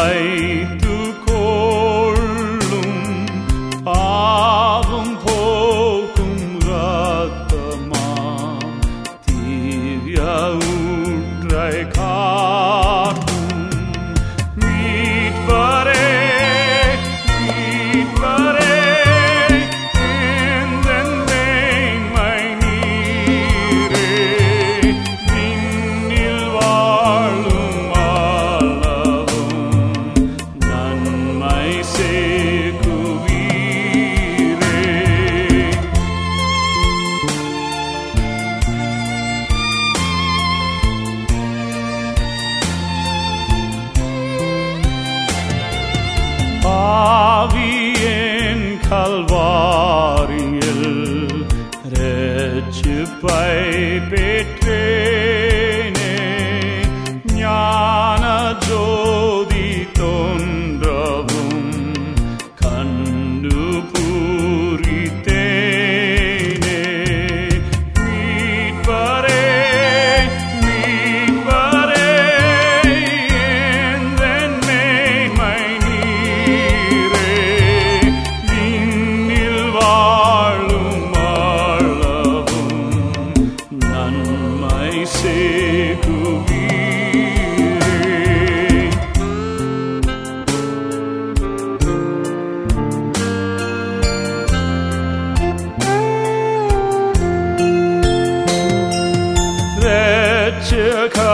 My se cubriré. Reçeka